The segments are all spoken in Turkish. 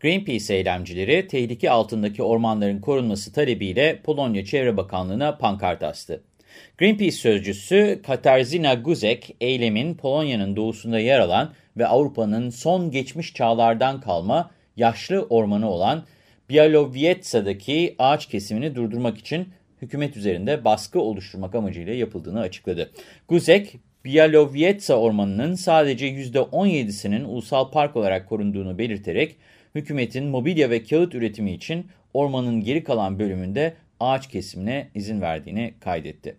Greenpeace eylemcileri tehlike altındaki ormanların korunması talebiyle Polonya Çevre Bakanlığı'na pankart astı. Greenpeace sözcüsü Katarzyna Guzek, eylemin Polonya'nın doğusunda yer alan ve Avrupa'nın son geçmiş çağlardan kalma yaşlı ormanı olan Bialowieca'daki ağaç kesimini durdurmak için hükümet üzerinde baskı oluşturmak amacıyla yapıldığını açıkladı. Guzek, Bialowieca ormanının sadece %17'sinin ulusal park olarak korunduğunu belirterek, hükümetin mobilya ve kağıt üretimi için ormanın geri kalan bölümünde ağaç kesimine izin verdiğini kaydetti.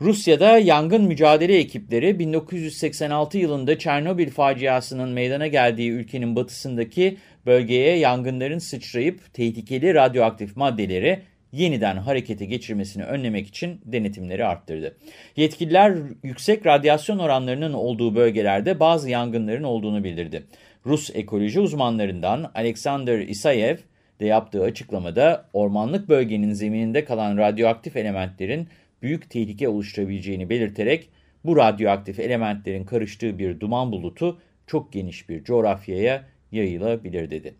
Rusya'da yangın mücadele ekipleri 1986 yılında Çernobil faciasının meydana geldiği ülkenin batısındaki bölgeye yangınların sıçrayıp tehlikeli radyoaktif maddeleri yeniden harekete geçirmesini önlemek için denetimleri arttırdı. Yetkililer yüksek radyasyon oranlarının olduğu bölgelerde bazı yangınların olduğunu bildirdi. Rus ekoloji uzmanlarından Alexander Isayev de yaptığı açıklamada ormanlık bölgenin zemininde kalan radyoaktif elementlerin büyük tehlike oluşturabileceğini belirterek bu radyoaktif elementlerin karıştığı bir duman bulutu çok geniş bir coğrafyaya yayılabilir dedi.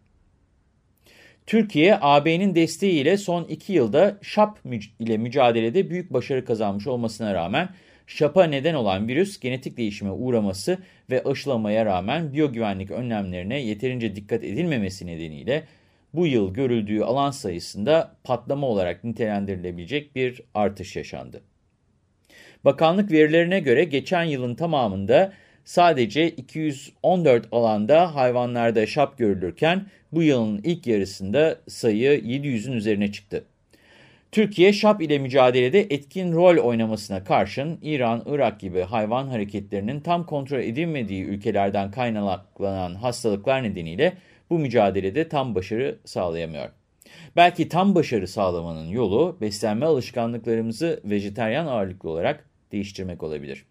Türkiye, AB'nin desteğiyle son iki yılda ŞAP ile mücadelede büyük başarı kazanmış olmasına rağmen ŞAP'a neden olan virüs genetik değişime uğraması ve aşılamaya rağmen biyogüvenlik önlemlerine yeterince dikkat edilmemesi nedeniyle bu yıl görüldüğü alan sayısında patlama olarak nitelendirilebilecek bir artış yaşandı. Bakanlık verilerine göre geçen yılın tamamında sadece 214 alanda hayvanlarda şap görülürken bu yılın ilk yarısında sayı 700'ün üzerine çıktı. Türkiye şap ile mücadelede etkin rol oynamasına karşın İran, Irak gibi hayvan hareketlerinin tam kontrol edilmediği ülkelerden kaynaklanan hastalıklar nedeniyle bu mücadelede tam başarı sağlayamıyor. Belki tam başarı sağlamanın yolu beslenme alışkanlıklarımızı vejeteryan ağırlıklı olarak değiştirmek olabilir.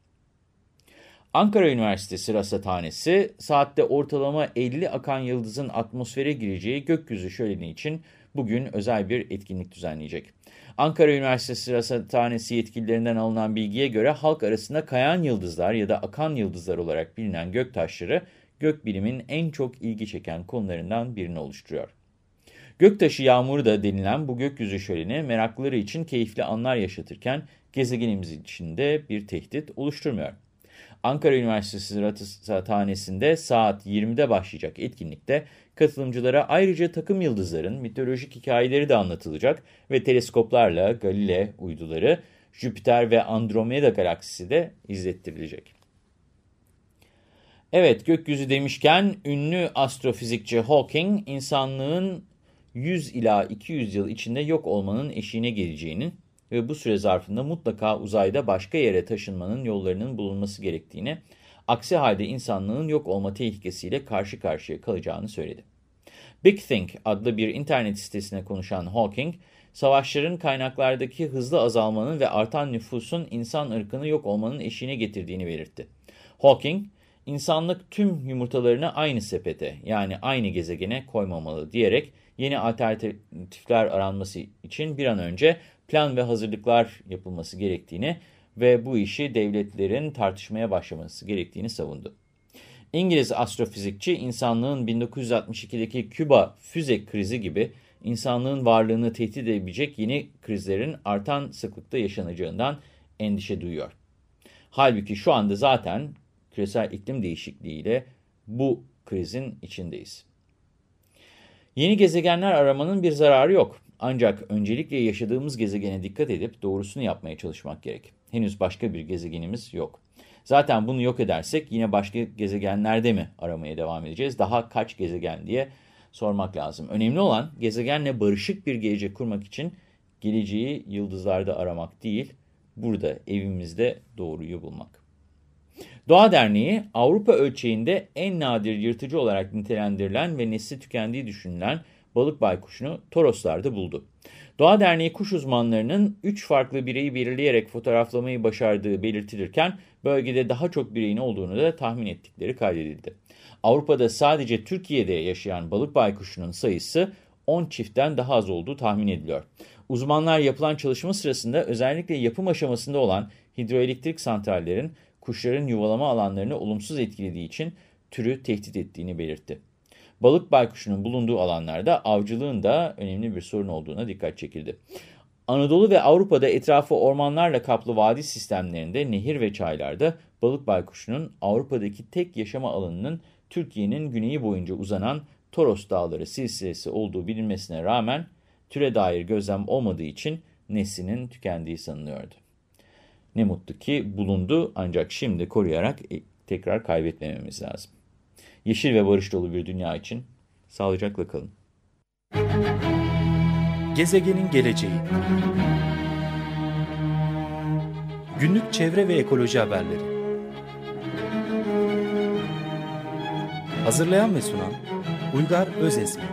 Ankara Üniversitesi Rasathanesi saatte ortalama 50 akan yıldızın atmosfere gireceği gökyüzü şöleni için bugün özel bir etkinlik düzenleyecek. Ankara Üniversitesi Rasathanesi yetkililerinden alınan bilgiye göre halk arasında kayan yıldızlar ya da akan yıldızlar olarak bilinen göktaşları gökbilimin en çok ilgi çeken konularından birini oluşturuyor. Göktaşı yağmuru da denilen bu gökyüzü şöleni meraklıları için keyifli anlar yaşatırken gezegenimiz için de bir tehdit oluşturmuyor. Ankara Üniversitesi Rasathanesi'nde saat 20'de başlayacak etkinlikte katılımcılara ayrıca takım yıldızların mitolojik hikayeleri de anlatılacak ve teleskoplarla Galile uyduları, Jüpiter ve Andromeda galaksisi de izlettirilecek. Evet, gökyüzü demişken ünlü astrofizikçi Hawking, insanlığın 100 ila 200 yıl içinde yok olmanın eşiğine geleceğinin ve bu süre zarfında mutlaka uzayda başka yere taşınmanın yollarının bulunması gerektiğini, aksi halde insanlığın yok olma tehlikesiyle karşı karşıya kalacağını söyledi. Big Think adlı bir internet sitesine konuşan Hawking, savaşların kaynaklardaki hızlı azalmanın ve artan nüfusun insan ırkını yok olmanın eşiğine getirdiğini belirtti. Hawking, insanlık tüm yumurtalarını aynı sepete yani aynı gezegene koymamalı diyerek yeni alternatifler aranması için bir an önce plan ve hazırlıklar yapılması gerektiğini ve bu işi devletlerin tartışmaya başlaması gerektiğini savundu. İngiliz astrofizikçi insanlığın 1962'deki Küba füze krizi gibi insanlığın varlığını tehdit edebilecek yeni krizlerin artan sıklıkta yaşanacağından endişe duyuyor. Halbuki şu anda zaten küresel iklim değişikliğiyle bu krizin içindeyiz. Yeni gezegenler aramanın bir zararı yok. Ancak öncelikle yaşadığımız gezegene dikkat edip doğrusunu yapmaya çalışmak gerek. Henüz başka bir gezegenimiz yok. Zaten bunu yok edersek yine başka gezegenlerde mi aramaya devam edeceğiz? Daha kaç gezegen diye sormak lazım. Önemli olan gezegenle barışık bir gelecek kurmak için geleceği yıldızlarda aramak değil, burada evimizde doğruyu bulmak. Doğa Derneği Avrupa ölçeğinde en nadir yırtıcı olarak nitelendirilen ve nesli tükendiği düşünülen balık baykuşunu Toroslar'da buldu. Doğa Derneği kuş uzmanlarının 3 farklı bireyi belirleyerek fotoğraflamayı başardığı belirtilirken bölgede daha çok bireyin olduğunu da tahmin ettikleri kaydedildi. Avrupa'da sadece Türkiye'de yaşayan balık baykuşunun sayısı 10 çiftten daha az olduğu tahmin ediliyor. Uzmanlar yapılan çalışma sırasında özellikle yapım aşamasında olan hidroelektrik santrallerin kuşların yuvalama alanlarını olumsuz etkilediği için türü tehdit ettiğini belirtti. Balık baykuşunun bulunduğu alanlarda avcılığın da önemli bir sorun olduğuna dikkat çekildi. Anadolu ve Avrupa'da etrafı ormanlarla kaplı vadi sistemlerinde, nehir ve çaylarda balık baykuşunun Avrupa'daki tek yaşama alanının Türkiye'nin güneyi boyunca uzanan Toros Dağları silsilesi olduğu bilinmesine rağmen türe dair gözlem olmadığı için neslinin tükendiği sanılıyordu. Ne mutlu ki bulundu ancak şimdi koruyarak tekrar kaybetmememiz lazım. Yeşil ve barış dolu bir dünya için sağlıcakla kalın. Gezegenin geleceği Günlük çevre ve ekoloji haberleri Hazırlayan ve sunan Uygar Özesmi